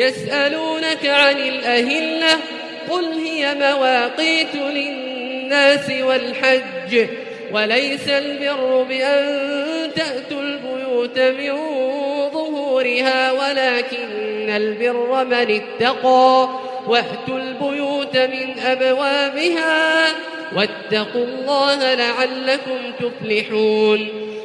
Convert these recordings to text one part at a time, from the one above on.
يسألونك عن الأهلة، قل هي مواقيت للناس والحج، وليس البر بأن تأتوا البيوت من ظهورها، ولكن البر من اتقى، وأتوا البيوت من أبوابها، واتقوا الله لعلكم تفلحون.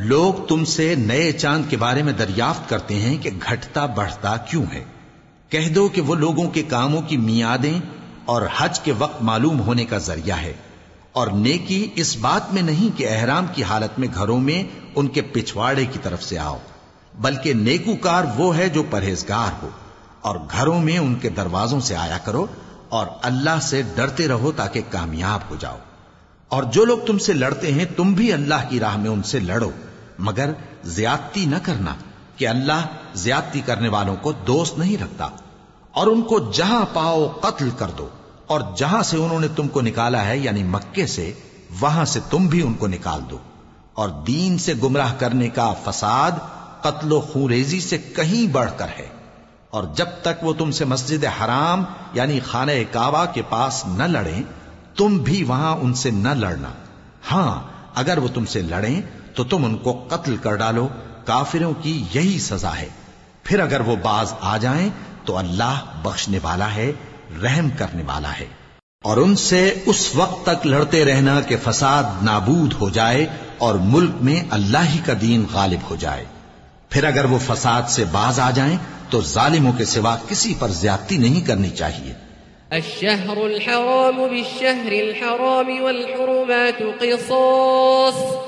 لوگ تم سے نئے چاند کے بارے میں دریافت کرتے ہیں کہ گھٹتا بڑھتا کیوں ہے۔ کہہ دو کہ وہ لوگوں کے کاموں کی میادیں اور حج کے وقت معلوم ہونے کا ذریعہ ہے۔ اور نیکی اس بات میں نہیں کہ احرام کی حالت میں گھروں میں ان کے پچھواڑے کی طرف سے آؤ، بلکہ نیکوکار وہ ہے جو پرہیزگار ہو۔ اور گھروں میں ان کے دروازوں سے آیا کرو اور اللہ سے ڈرتے رہو تاکہ کامیاب ہو جاؤ۔ اور جو لوگ تم سے لڑتے ہیں، تم بھی اللہ کی راہ میں ان سے لڑو۔ مگر زیادتی نہ کرنا کہ اللہ زیادتی کرنے والوں کو دوست نہیں رکھتا اور ان کو جہاں پاؤ قتل کر دو اور جہاں سے انہوں نے تم کو نکالا ہے یعنی مکے سے، وہاں سے تم بھی ان کو نکال دو۔ اور دین سے گمراہ کرنے کا فساد قتل و خوریزی سے کہیں بڑھ کر ہے۔ اور جب تک وہ تم سے مسجد حرام یعنی خانہ کعبہ کے پاس نہ لڑیں، تم بھی وہاں ان سے نہ لڑنا۔ ہاں اگر وہ تم سے لڑیں تو تم ان کو قتل کر ڈالو، کافروں کی یہی سزا ہے۔ پھر اگر وہ باز آ جائیں تو اللہ بخشنے والا ہے، رحم کرنے والا ہے۔ اور ان سے اس وقت تک لڑتے رہنا کہ فساد نابود ہو جائے اور ملک میں اللہ ہی کا دین غالب ہو جائے۔ پھر اگر وہ فساد سے باز آ جائیں تو ظالموں کے سوا کسی پر زیادتی نہیں کرنی چاہیے۔ الشهر الحرام بالشهر الحرام والحرمات قصاص۔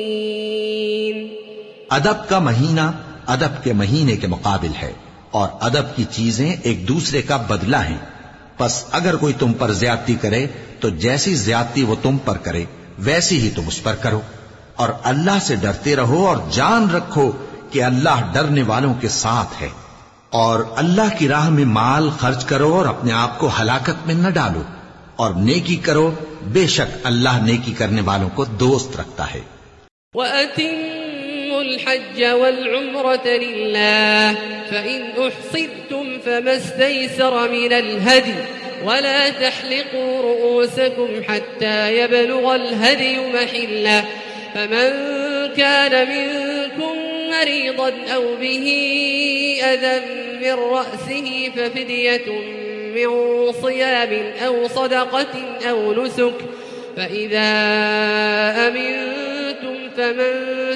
ادب کا مہینہ ادب کے مہینے کے مقابل ہے اور ادب کی چیزیں ایک دوسرے کا بدلہ ہیں۔ پس اگر کوئی تم پر زیادتی کرے تو جیسی زیادتی وہ تم پر کرے، ویسی ہی تم اس پر کرو۔ اور اللہ سے ڈرتے رہو اور جان رکھو کہ اللہ ڈرنے والوں کے ساتھ ہے۔ اور اللہ کی راہ میں مال خرچ کرو اور اپنے آپ کو ہلاکت میں نہ ڈالو۔ اور نیکی کرو، بے شک اللہ نیکی کرنے والوں کو دوست رکھتا ہے۔ وَأَتِمُّوا الْحَجَّ وَالْعُمْرَةَ لِلَّهِ، فَإِنْ أُحْصِرْتُمْ فَمَا اسْتَيْسَرَ مِنَ الْهَدِيِ، ولا تحلقوا رؤوسكم حتى يبلغ الهدي محله فمن كان منكم مريضا أو به أذى من رأسه ففدية من صيام أو صدقة أو نسك، فإذا أمنتم فمن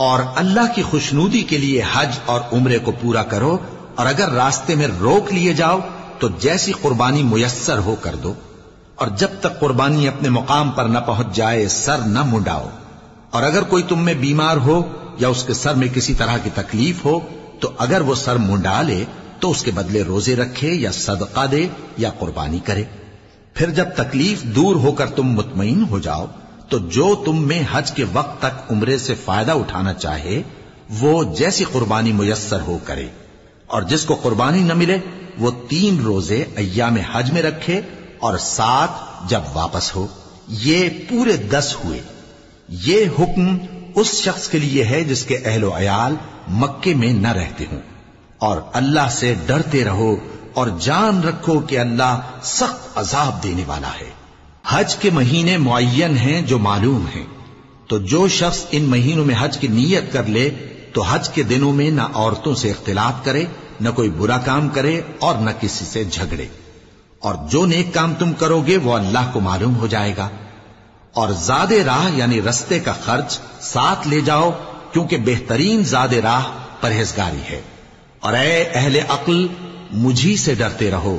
اور اللہ کی خوشنودی کے لیے حج اور عمرے کو پورا کرو، اور اگر راستے میں روک لیے جاؤ، تو جیسی قربانی میسر ہو کر دو۔ اور جب تک قربانی اپنے مقام پر نہ پہنچ جائے، سر نہ منڈاؤ۔ اور اگر کوئی تم میں بیمار ہو یا اس کے سر میں کسی طرح کی تکلیف ہو، تو اگر وہ سر منڈا لے، تو اس کے بدلے روزے رکھے یا صدقہ دے یا قربانی کرے۔ پھر جب تکلیف دور ہو کر تم مطمئن ہو جاؤ تو جو تم میں حج کے وقت تک عمرے سے فائدہ اٹھانا چاہے، وہ جیسی قربانی میسر ہو کرے۔ اور جس کو قربانی نہ ملے، وہ تین روزے ایام حج میں رکھے اور سات جب واپس ہو۔ یہ پورے دس ہوئے۔ یہ حکم اس شخص کے لیے ہے جس کے اہل و عیال مکے میں نہ رہتے ہوں۔ اور اللہ سے ڈرتے رہو اور جان رکھو کہ اللہ سخت عذاب دینے والا ہے۔ حج کے مہینے معین ہیں جو معلوم ہیں۔ تو جو شخص ان مہینوں میں حج کی نیت کر لے، تو حج کے دنوں میں نہ عورتوں سے اختلاط کرے، نہ کوئی برا کام کرے اور نہ کسی سے جھگڑے۔ اور جو نیک کام تم کرو گے، وہ اللہ کو معلوم ہو جائے گا۔ اور زاد راہ یعنی رستے کا خرچ ساتھ لے جاؤ، کیونکہ بہترین زاد راہ پرہیزگاری ہے۔ اور اے اہل عقل، مجھی سے ڈرتے رہو۔